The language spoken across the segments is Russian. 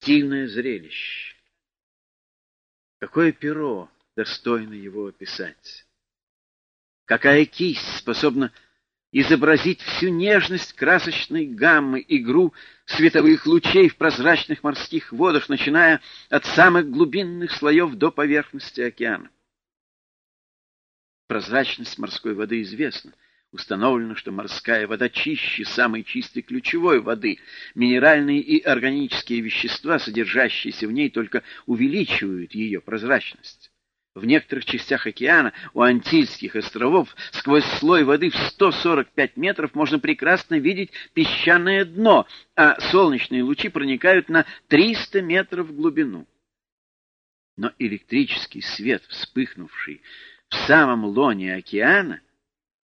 дивное зрелище. Какое перо достойно его описать? Какая кисть способна изобразить всю нежность красочной гаммы, игру световых лучей в прозрачных морских водах, начиная от самых глубинных слоев до поверхности океана. Прозрачность морской воды известна. Установлено, что морская вода чище самой чистой ключевой воды. Минеральные и органические вещества, содержащиеся в ней, только увеличивают ее прозрачность. В некоторых частях океана, у Антильских островов, сквозь слой воды в 145 метров можно прекрасно видеть песчаное дно, а солнечные лучи проникают на 300 метров в глубину. Но электрический свет, вспыхнувший в самом лоне океана,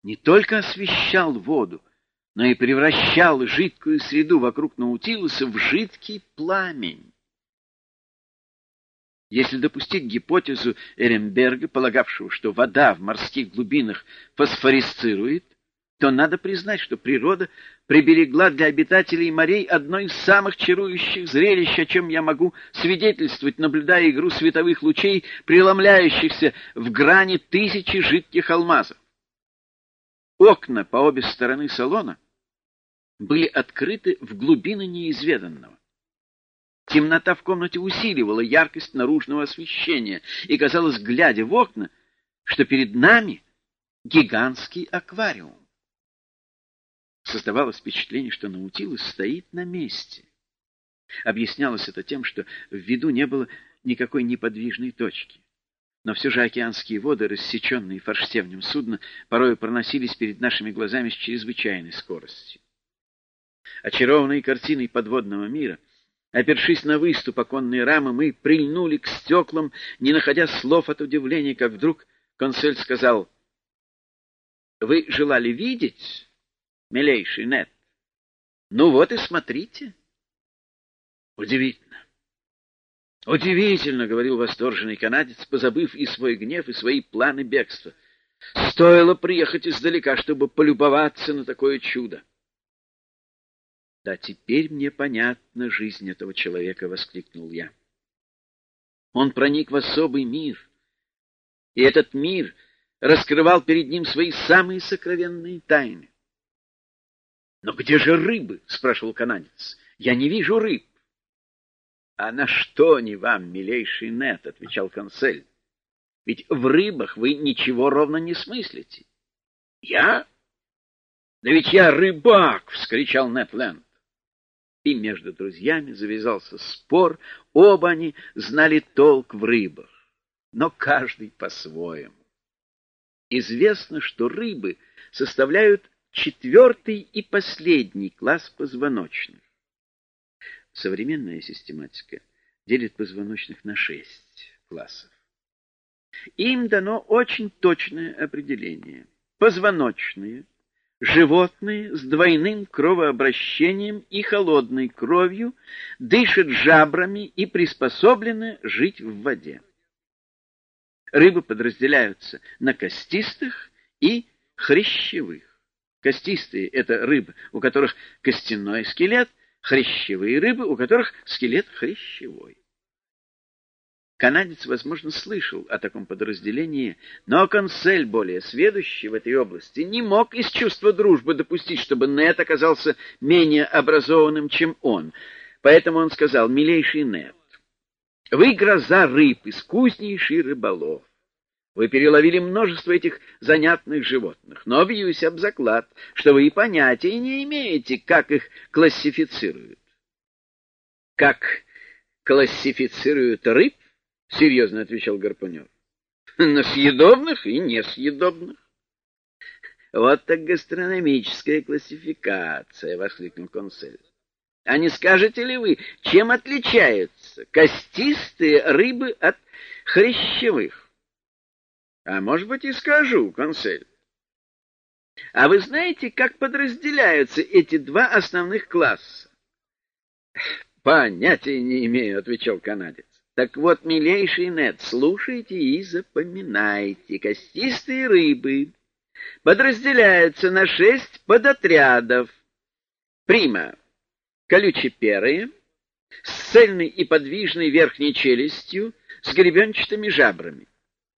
не только освещал воду, но и превращал жидкую среду вокруг Наутилуса в жидкий пламень. Если допустить гипотезу Эренберга, полагавшего, что вода в морских глубинах фосфорисцирует, то надо признать, что природа приберегла для обитателей морей одно из самых чарующих зрелищ, о чем я могу свидетельствовать, наблюдая игру световых лучей, преломляющихся в грани тысячи жидких алмазов. Окна по обе стороны салона были открыты в глубины неизведанного. Темнота в комнате усиливала яркость наружного освещения, и казалось, глядя в окна, что перед нами гигантский аквариум. Создавалось впечатление, что Наутилус стоит на месте. Объяснялось это тем, что в виду не было никакой неподвижной точки. Но все же океанские воды, рассеченные форштевнем судна, порой проносились перед нашими глазами с чрезвычайной скоростью. Очарованные картиной подводного мира — Опершись на выступ оконной рамы, мы прильнули к стеклам, не находя слов от удивления, как вдруг консель сказал, «Вы желали видеть, милейший Нет? Ну вот и смотрите». «Удивительно! Удивительно!» — говорил восторженный канадец, позабыв и свой гнев, и свои планы бегства. «Стоило приехать издалека, чтобы полюбоваться на такое чудо!» Да теперь мне понятна жизнь этого человека, — воскликнул я. Он проник в особый мир, и этот мир раскрывал перед ним свои самые сокровенные тайны. — Но где же рыбы? — спрашивал канадец. — Я не вижу рыб. — А на что не вам, милейший Нет? — отвечал консель. — Ведь в рыбах вы ничего ровно не смыслите. — Я? — Да ведь я рыбак! — вскричал Нетленд и между друзьями завязался спор, оба они знали толк в рыбах, но каждый по-своему. Известно, что рыбы составляют четвертый и последний класс позвоночных. Современная систематика делит позвоночных на шесть классов. Им дано очень точное определение. Позвоночные Животные с двойным кровообращением и холодной кровью дышат жабрами и приспособлены жить в воде. Рыбы подразделяются на костистых и хрящевых. Костистые — это рыбы, у которых костяной скелет, хрящевые рыбы, у которых скелет хрящевой. Канадец, возможно, слышал о таком подразделении, но консель, более сведущий в этой области, не мог из чувства дружбы допустить, чтобы Нет оказался менее образованным, чем он. Поэтому он сказал, «Милейший Нет, вы гроза рыб, искуснейший рыболов. Вы переловили множество этих занятных животных, но бьюсь об заклад, что вы и понятия не имеете, как их классифицируют. Как классифицируют рыб? — серьезно отвечал Гарпунев. — На съедобных и несъедобных. — Вот так гастрономическая классификация, — воскликнул консель. — А не скажете ли вы, чем отличаются костистые рыбы от хрящевых? — А может быть и скажу, консель. — А вы знаете, как подразделяются эти два основных класса? — Понятия не имею, — отвечал канадец. Так вот, милейший Нед, слушайте и запоминайте. Костистые рыбы подразделяются на шесть подотрядов. Прима — колючеперые, с цельной и подвижной верхней челюстью, с гребенчатыми жабрами.